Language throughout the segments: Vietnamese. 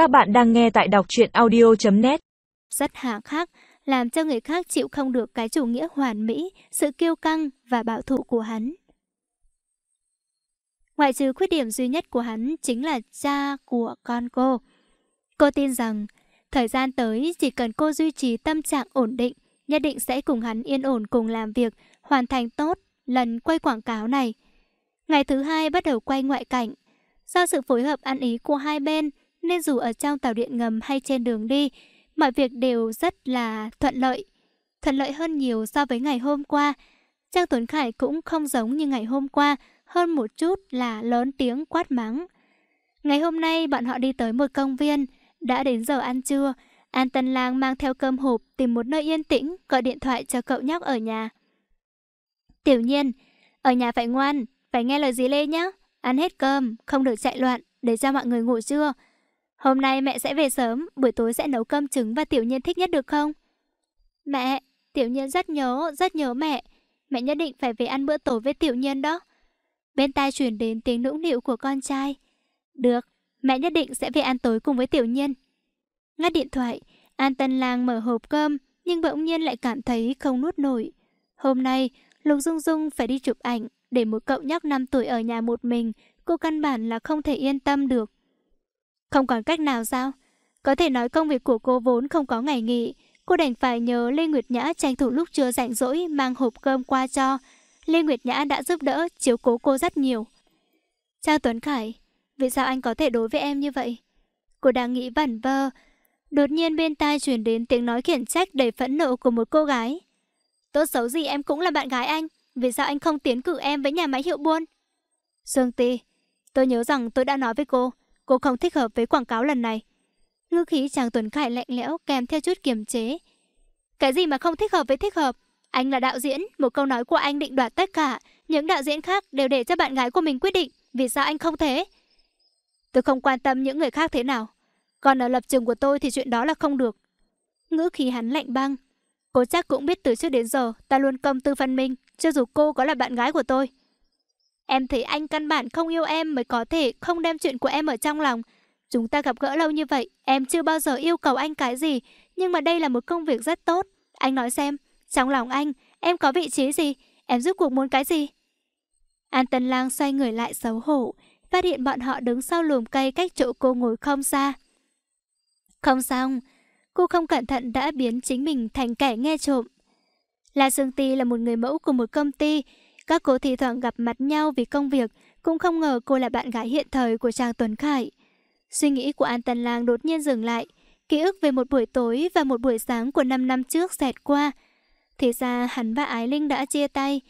Các bạn đang nghe tại đọc truyện audio.net Rất hà khắc, làm cho người khác chịu không được cái chủ nghĩa hoàn mỹ, sự kiêu căng và bảo thủ của hắn. Ngoại trừ khuyết điểm duy nhất của hắn chính là cha của con cô. Cô tin rằng, thời gian tới chỉ cần cô duy trì tâm trạng ổn định, nhất định sẽ cùng hắn yên ổn cùng làm việc, hoàn thành tốt lần quay quảng cáo này. Ngày thứ hai bắt đầu quay ngoại cảnh. Do sự phối hợp ăn ý của hai bên, nên dù ở trong tàu điện ngầm hay trên đường đi, mọi việc đều rất là thuận lợi. Thuận lợi hơn nhiều so với ngày hôm qua. Trang Tuấn Khải cũng không giống như ngày hôm qua, hơn một chút là lớn tiếng quát mắng. Ngày hôm nay bọn họ đi tới một công viên, đã đến giờ ăn trưa. An Tân Lang mang theo cơm hộp tìm một nơi yên tĩnh, gọi điện thoại cho cậu nhóc ở nhà. Tiểu nhiên, ở nhà phải ngoan, phải nghe lời dì Lê nhé. Ăn hết cơm, không được chạy loạn, để cho mọi người ngủ trưa. Hôm nay mẹ sẽ về sớm, buổi tối sẽ nấu cơm trứng và Tiểu Nhiên thích nhất được không? Mẹ, Tiểu Nhiên rất nhớ, rất nhớ mẹ. Mẹ nhất định phải về ăn bữa tối với Tiểu Nhiên đó. Bên tai truyền đến tiếng nũng nịu của con trai. Được, mẹ nhất định sẽ về ăn tối cùng với Tiểu Nhiên. Ngắt điện thoại, An Tân Lang mở hộp cơm, nhưng bỗng nhiên lại cảm thấy không nuốt nổi. Hôm nay, Lục Dung Dung phải đi chụp ảnh, để một cậu nhóc 5 tuổi ở nhà một mình, cô căn bản là không thể yên tâm được. Không còn cách nào sao? Có thể nói công việc của cô vốn không có ngày nghỉ. Cô đành phải nhờ Lê Nguyệt Nhã tranh thủ lúc chưa rảnh rỗi mang hộp cơm qua cho. Lê Nguyệt Nhã đã giúp đỡ, chiếu cố cô rất nhiều. Trang Tuấn Khải, vì sao anh có thể đối với em như vậy? Cô đang nghĩ vẩn vơ. Đột nhiên bên tai truyền đến tiếng nói khiển trách đầy phẫn nộ của một cô gái. Tốt xấu gì em cũng là bạn gái anh. Vì sao anh không tiến cử em với nhà máy hiệu buôn? Sương Ti, tôi nhớ rằng tôi đã nói với cô Cô không thích hợp với quảng cáo lần này. Ngư khí chàng Tuấn Khải lạnh lẽo kèm theo chút kiềm chế. Cái gì mà không thích hợp với thích hợp? Anh là đạo diễn, một câu nói của anh định đoạt tất cả. Những đạo diễn khác đều để cho bạn gái của mình quyết định. Vì sao anh không thế? Tôi không quan tâm những người khác thế nào. Còn ở lập trường của tôi thì chuyện đó là không được. Ngữ khí hắn lạnh băng. Cô chắc cũng biết từ trước đến giờ ta luôn công tư phân minh, cho dù cô có là bạn gái của tôi. Em thấy anh căn bản không yêu em mới có thể không đem chuyện của em ở trong lòng. Chúng ta gặp gỡ lâu như vậy, em chưa bao giờ yêu cầu anh cái gì, nhưng mà đây là một công việc rất tốt. Anh nói xem, trong lòng anh, em có vị trí gì? Em giúp cuộc muốn cái gì? An Tân Lang xoay người lại xấu hổ, phát hiện bọn họ đứng sau lùm cây cách chỗ cô ngồi không xa. Không xong, cô không cẩn thận đã biến chính mình thành kẻ nghe trộm. La Sương Ti là một người mẫu của một công ty, các cô thi thoảng gặp mặt nhau vì công việc, cũng không ngờ cô là bạn gái hiện thời của Trang Tuấn Khải. Suy nghĩ của An Tần Lang đột nhiên dừng lại, ký ức về một buổi tối và một buổi sáng của 5 năm trước xẹt qua. Thì ra hắn và Ái Linh đã chia tay.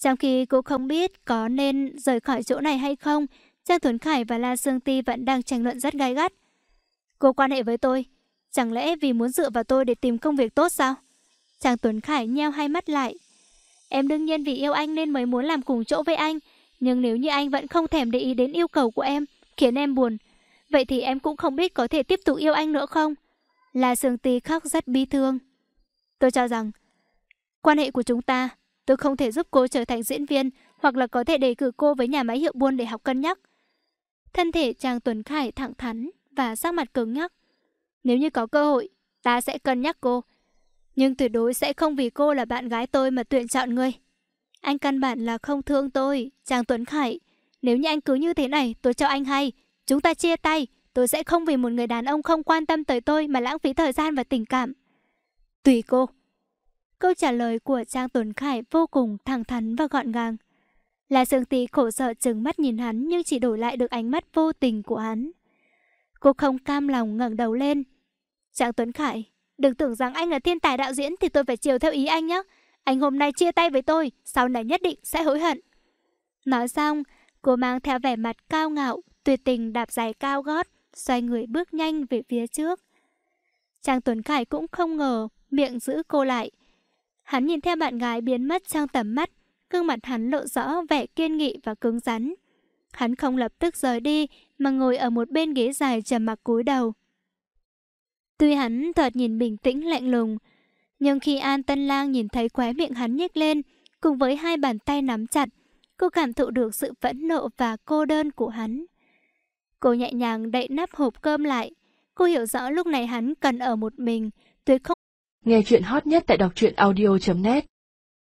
Trong khi cô không biết có nên rời khỏi chỗ này hay không, Trang Tuấn Khải và La Sương Ti vẫn đang tranh luận rất gay gắt. Cô quan hệ với tôi, chẳng lẽ vì muốn dựa vào tôi để tìm công việc tốt sao? Trang Tuấn Khải nheo hai mắt lại, Em đương nhiên vì yêu anh nên mới muốn làm cùng chỗ với anh. Nhưng nếu như anh vẫn không thèm để ý đến yêu cầu của em, khiến em buồn, vậy thì em cũng không biết có thể tiếp tục yêu anh nữa không? Là Sương Tì khóc rất bi thương. Tôi cho rằng, quan hệ của chúng ta, tôi không thể giúp cô trở thành diễn viên hoặc là có thể đề cử cô với nhà máy hiệu buôn để học cân nhắc. Thân thể chàng Tuấn Khải thẳng thắn và sắc mặt cứng nhắc. Nếu như có cơ hội, ta sẽ cân nhắc cô. Nhưng tuyệt đối sẽ không vì cô là bạn gái tôi mà tuyển chọn người Anh căn bản là không thương tôi, Trang Tuấn Khải. Nếu như anh cứ như thế này, tôi cho anh hay. Chúng ta chia tay, tôi sẽ không vì một người đàn ông không quan tâm tới tôi mà lãng phí thời gian và tình cảm. Tùy cô. Câu trả lời của Trang Tuấn Khải vô cùng thẳng thắn và gọn gàng. Là Sương Tì khổ sợ chừng mắt nhìn hắn nhưng chỉ đổi lại được ánh mắt vô tình của hắn. Cô không cam lòng ngẩng đầu lên. Trang Tuấn Khải, Đừng tưởng rằng anh là thiên tài đạo diễn thì tôi phải chiều theo ý anh nhé. Anh hôm nay chia tay với tôi, sau này nhất định sẽ hối hận. Nói xong, cô mang theo vẻ mặt cao ngạo, tuyệt tình đạp giày cao gót, xoay người bước nhanh về phía trước. Trang Tuấn Khải cũng không ngờ, miệng giữ cô lại. Hắn nhìn theo bạn gái biến mất trong tầm mắt, gương mặt hắn lộ rõ vẻ kiên nghị và cứng rắn. Hắn không lập tức rời đi, mà ngồi ở một bên ghế dài trầm mặc cúi đầu. Tuy hắn thoạt nhìn bình tĩnh lạnh lùng, nhưng khi An Tân Lang nhìn thấy khóe miệng hắn nhếch lên, cùng với hai bàn tay nắm chặt, cô cảm thụ được sự phẫn nộ và cô đơn của hắn. Cô nhẹ nhàng đậy nắp hộp cơm lại, Cô hiểu rõ lúc này hắn cần ở một mình, tuyệt không. Nghe chuyện hot nhất tại đọc truyện audio.net